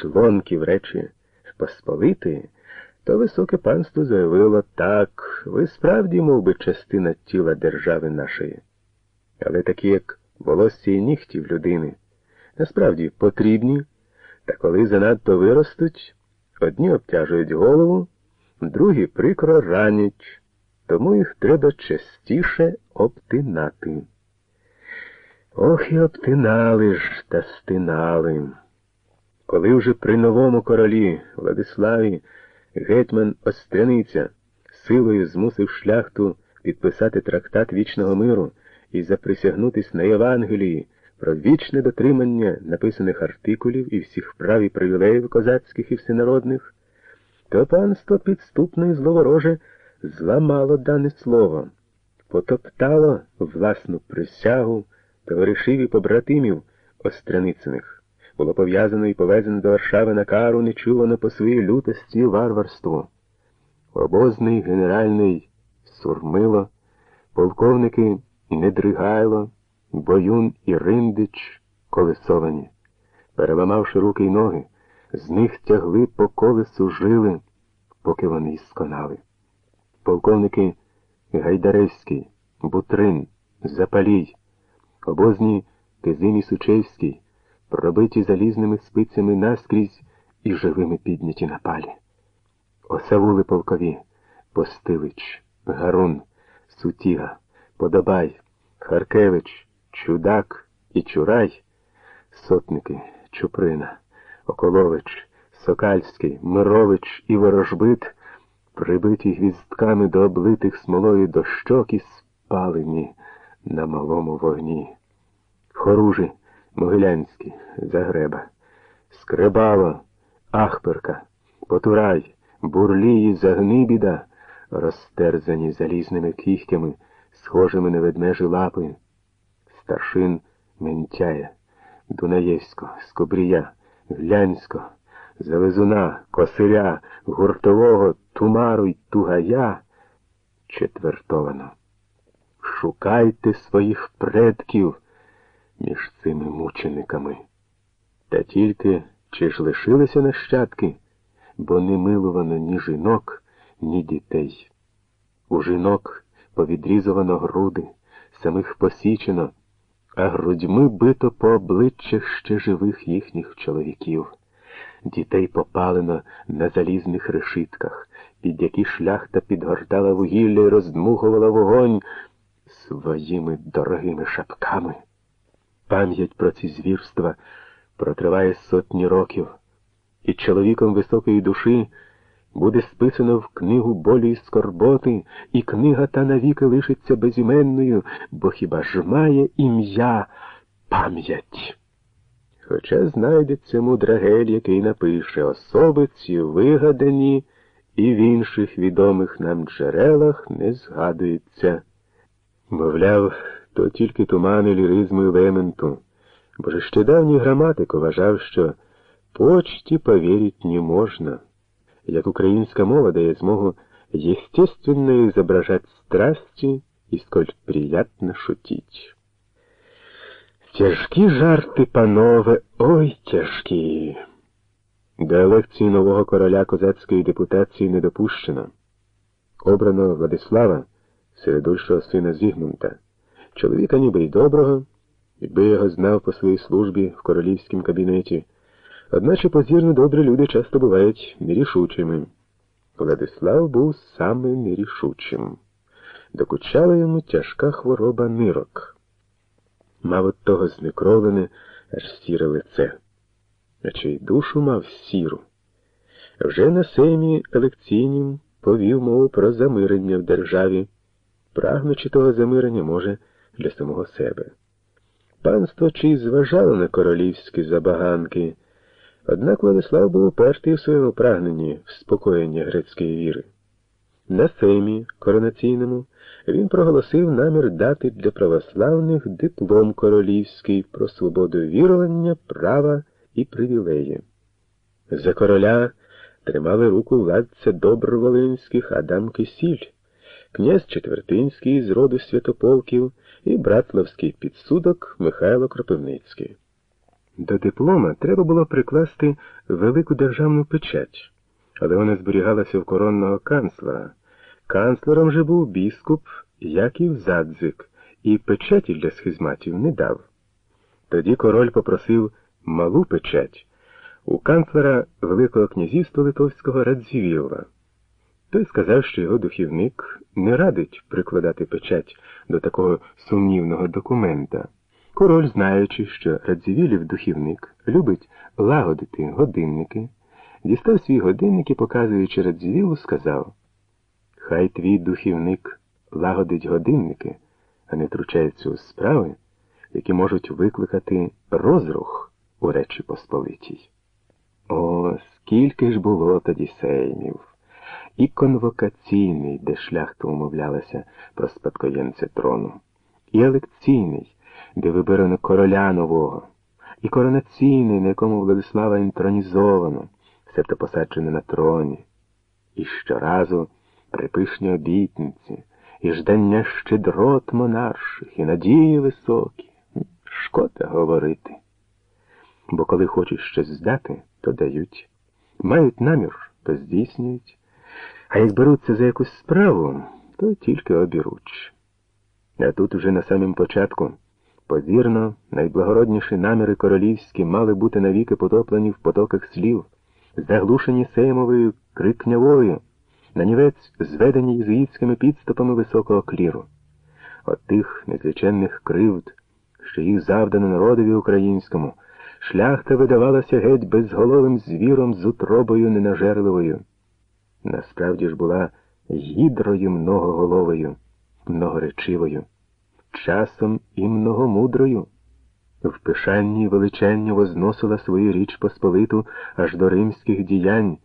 члонків Речі Посполитої, то високе панство заявило так, ви справді мов би, частина тіла держави нашої. Але такі, як волосся і нігтів людини, насправді потрібні, та коли занадто виростуть, одні обтяжують голову, другі прикро ранять, тому їх треба частіше обтинати. Ох і обтинали ж та стинали. Коли вже при новому королі Владиславі гетьман Остряниця силою змусив шляхту підписати трактат вічного миру і заприсягнутись на Євангелії про вічне дотримання написаних артикулів і всіх прав і привілеїв козацьких і всенародних, то панство підступно і зловороже зламало дане слово, потоптало власну присягу товаришів і побратимів Остряницяних, було пов'язано і повезено до Варшави на кару нечувано по своїй лютості і варварству. Обозний генеральний Сурмило, полковники Недригайло, Боюн і Риндич колесовані. Переламавши руки й ноги, з них тягли по колесу жили, поки вони сконали. Полковники Гайдаревський, Бутрин, Запалій, обозні Кизимі Сучевський, пробиті залізними спицями наскрізь і живими підняті на палі. Осавули полкові, Постилич, Гарун, Сутіга, Подобай, Харкевич, Чудак і Чурай, сотники Чуприна, Околович, Сокальський, Мирович і Ворожбит, прибиті гвіздками до облитих смолою дощок і спалені на малому вогні. Хоружі, Могилянський, Загреба, Скребало, Ахперка, Потурай, Бурлії, Загнибіда, розтерзані залізними кігтями, схожими на ведмежі лапи, старшин Ментяя, Дунаєвсько, Скобрія, Глянсько, Завезуна, Косиря, Гуртового, Тумару й Тугая четвертовано. Шукайте своїх предків між цими мучениками. Та тільки чи ж лишилися нащадки, бо не милувано ні жінок, ні дітей. У жінок повідрізувано груди, самих посічено, а грудьми бито по обличчях ще живих їхніх чоловіків. Дітей попалено на залізних решитках, під які шляхта підгортала вугілля і роздмухувала вогонь своїми дорогими шапками. Пам'ять про ці звірства протриває сотні років, і чоловіком високої душі буде списано в книгу болі й скорботи, і книга та навіки лишиться безіменною, бо хіба ж має ім'я пам'ять? Хоча знайдеться мудрагель, який напише особиці вигадані і в інших відомих нам джерелах не згадується. Мовляв, то тільки тумани ліризму і лементу, бо ж ще давній граматик вважав, що почті повірить не можна, як українська мова дає змогу естественно изображать страсти и сколь приятно шутить. Тяжкі жарти, панове, ой тяжкі. До елекції нового короля козацької депутації не допущено. Обрано Владислава, середульшого сина Зігмунта, чоловіка ніби й доброго, якби його знав по своїй службі в королівському кабінеті. Одначе позірно добрі люди часто бувають нерішучими. Владислав був саме нерішучим. Докучала йому тяжка хвороба нирок. Мав от того знекровлене аж сіре лице, а чи й душу мав сіру. Вже на сеймі елекційнім повів мову про замирення в державі, прагнучи того замирення, може, для самого себе. Панство чи зважало на королівські забаганки. Однак Владислав був упертий у своєму прагненні вспокоєння грецької віри. На сеймі коронаційному він проголосив намір дати для православних диплом королівський про свободу вірування, права і привілеї. За короля тримали руку владця доброволинських Адам Кисіль, князь Четвертинський з роду Святополків і братловський підсудок Михайло Кропивницький. До диплома треба було прикласти велику державну печать, але вона зберігалася в коронного канцлера. Канцлером же був біскуп Яків Задзик, і печаті для схизматів не дав. Тоді король попросив малу печать у канцлера Великого князівства Литовського Радзівілла. Той сказав, що його духівник не радить прикладати печать до такого сумнівного документа. Король, знаючи, що Радзівілів духівник любить лагодити годинники, дістав свій годинник і, показуючи Радзівілу, сказав Хай твій духівник лагодить годинники, а не втручається у справи, які можуть викликати розрух у Речі Посполитій. О, скільки ж було тоді сеймів! І конвокаційний, де шляхта умовлялася про спадкоємця трону, і елекційний, де вибирано короля нового, і коронаційний, на якому Владислава інтронізовано, себто посаджене на троні, і щоразу припишні обітниці, і ждання щедрот монарших, і надії високі. Шкода говорити. Бо коли хочуть щось здати, то дають. Мають намір, то здійснюють. А як беруться за якусь справу, то тільки обіруч. А тут уже на самім початку, повірно, найблагородніші наміри королівські мали бути навіки потоплені в потоках слів, заглушені сеймовою крикнявою, нанівець зведені єзуїтськими підступами високого кліру. От тих незліченних кривд, що їх завдано народові українському, шляхта видавалася геть безголовим звіром з утробою ненажерливою. Насправді ж була гідрою многоголовою, многоречивою, часом і многомудрою. В пишанні величенню возносила свою річ Посполиту аж до римських діянь.